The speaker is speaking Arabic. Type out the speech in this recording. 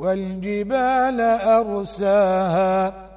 والجبال أرساها